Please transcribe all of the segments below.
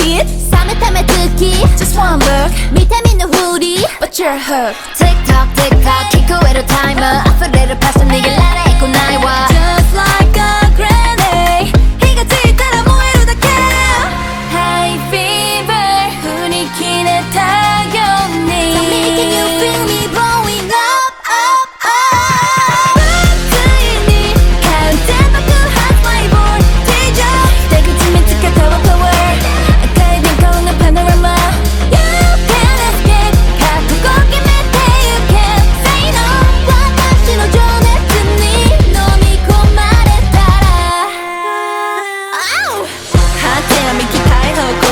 here 사뭇함에 Just one look. 밑에 믿는 후리 But you're hooked Tiktok, Tiktok, tick tock. 키 그외로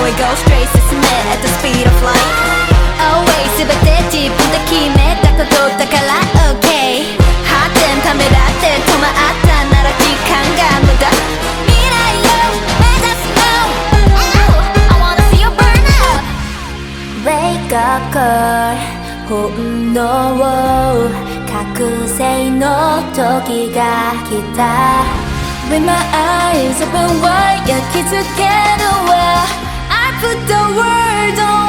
we go straight 進め at the speed of light Always 全て自分で決めたことだから OK 発展ためらって止まったなら時間が無駄未来を目指す No oh, I wanna see you burn out Wake up girl 本能覚醒の時が来た With my eyes open wide 焼き付けるわ put the word on